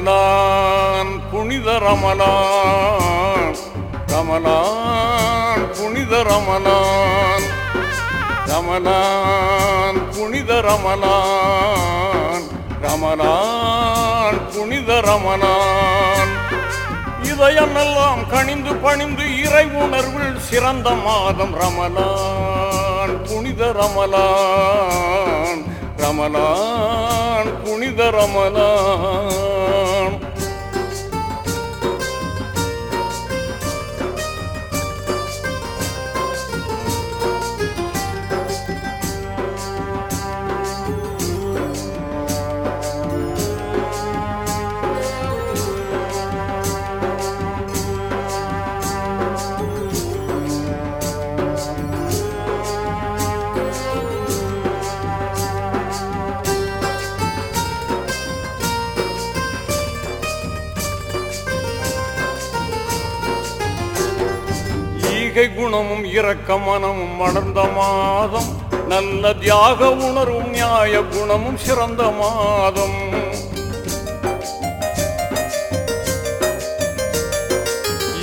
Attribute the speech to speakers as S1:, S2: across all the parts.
S1: ரமலான் புனித ரமலான். ரமலான் புனித ரமலான். ரமலான் புனித ரமலான். ரமலான் புனித ரமலான். இதயமெல்லாம் கணிந்து பணிந்து இறை உணர்வில் சிறந்த மாதம் ரமலான் புனித ரமலான். ரமலான் புனித ரமலான். ஈகை குணமும் இரக்க மனமும் மலர்ந்த மாதம் நல்ல தியாக உணர்வும் நியாய குணமும் சிறந்த மாதம்.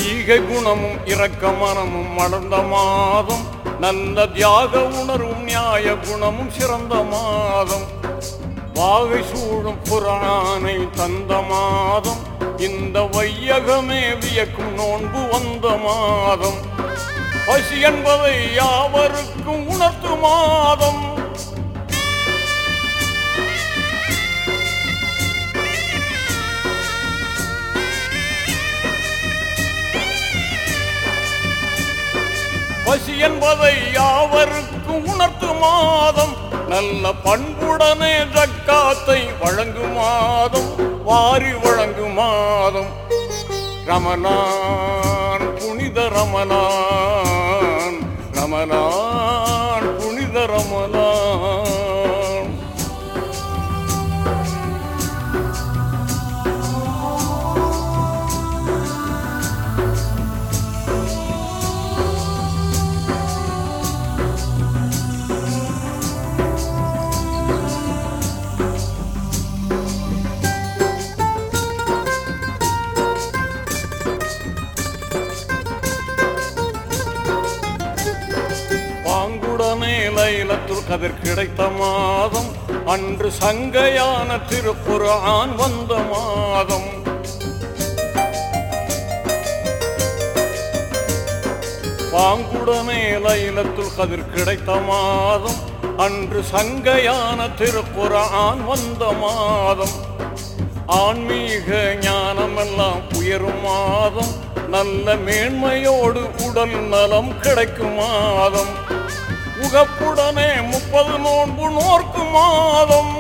S1: ஈகை குணமும் இரக்க மனமும் மலர்ந்த மாதம் நல்ல தியாக உணர்வும் நியாய குணமும் சிறந்த மாதம். வாகை சூழும் புறானை தந்த மாதம் இந்த வையகமே வியக்கும் நோன்பு வந்த மாதம். பசி என்பதை யாவருக்கும் உணர்த்து மாதம். பசி என்பதை யாவருக்கும் உணர்த்து மாதம். நல்ல பண்புடனே ஜக்காத்தை வழங்கும் மாதம். வாரி வழங்கும் மாதம். ரமணான் புனித ரமணான். ரமலான் கதிர் கிடைத்த மாதம் அன்று சங்கையான திருப்புரான் வந்த மாதம். பாங்குடனே லைலத்துள் கதிர் கிடைத்த மாதம் அன்று சங்கையான திருப்புரான் வந்த மாதம். ஆன்மீக ஞானமெல்லாம் உயரும் மாதம். நல்ல மேன்மையோடு உடல் நலம் கிடைக்கும் மாதம். உகப்புடனே முப்பது நோன்பு நோர்க்கு மாதம்.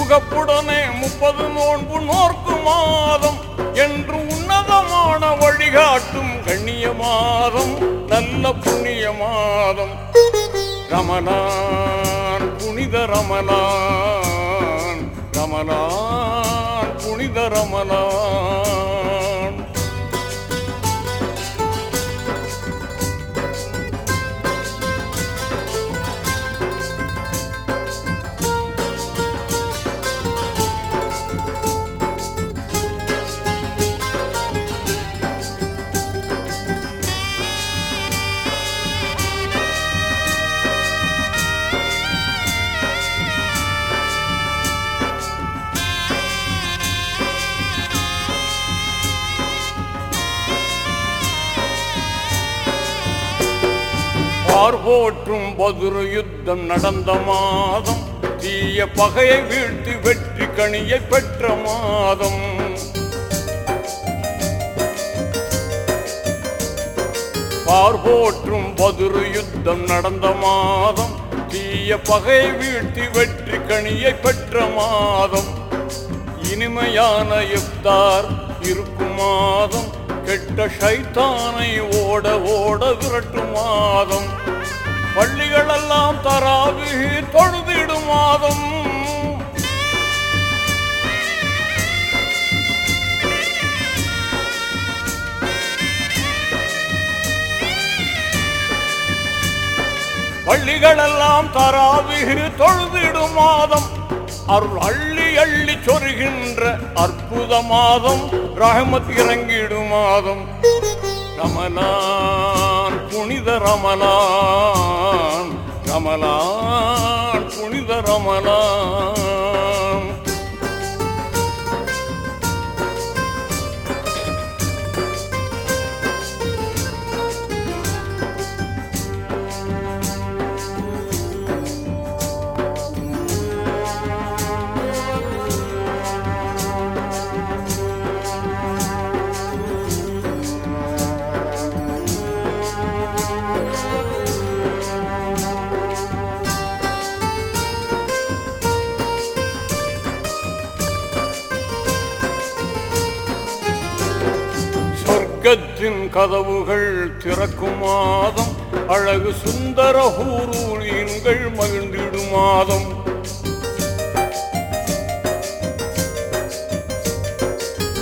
S1: உகப்புடனே முப்பது நோன்பு நோர்க்கு மாதம். என்று உன்னதமான வழிகாட்டும் கண்ணிய மாதம் நல்ல புண்ணிய மாதம். ரமணான் புனித ரமணான். ரமணா புனித ரமணா. பார்போற்றும் பதுரு யுத்தம் நடந்த மாதம்? தீய பகையை வீழ்த்தி வெற்றி கணியை பெற்ற மாதம். பார்போற்றும் பதுரு யுத்தம் நடந்த மாதம்? தீய பகையை வீழ்த்தி வெற்றி கணியை பெற்ற மாதம். இனிமையான இஃப்தார் இருக்கும் மாதம். கெட்ட சைத்தானை ஓட ஓட விரட்டும் மாதம். பொழுதிடும் மாதம். பள்ளிகளெல்லாம் தராவிகு தொழுதிடும் மாதம். அருள் அள்ளி அள்ளி சொருகின்ற அற்புத மாதம். ரஹமத் இறங்கிடும் மாதம். ரமணான் புனித ரமணான். ரமலான் புனித ரமலான். கதவுகள் திறக்கும் மாதம் அழகு சுந்தர ஹூரூரியன்கள் மகிழ்ந்திடும் மாதம்.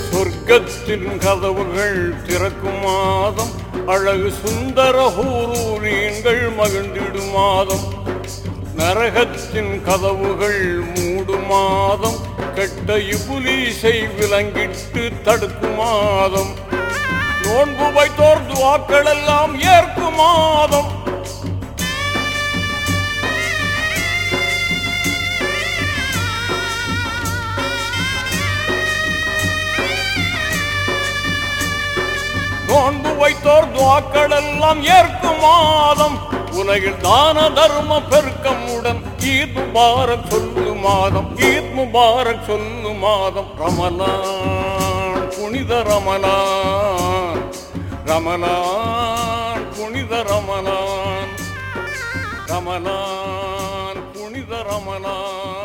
S1: சொர்க்கத்தின் கதவுகள் திறக்கும் மாதம் அழகு சுந்தர ஹூரூரியன்கள் மகிழ்ந்திடும் மாதம். நரகத்தின் கதவுகள் மூடும் மாதம் கெட்ட இபுலீசை விலங்கிட்டு தடுக்கும் மாதம். நோன்பு வைத்தோர் துவாக்கள் எல்லாம் ஏற்கும் மாதம். நோன்பு வைத்தோர் துவாக்கள் எல்லாம் ஏற்கும் மாதம். உலகில் தான தர்ம பெருக்கமுடன் ஈத் முபாரக் சொல்லு மாதம். ஈத் முபாரக் சொல்லு மாதம். ரமலான் புனித ரமலான். ரமணான் புனித ரமணான் ரமணான் புனித ரமணான்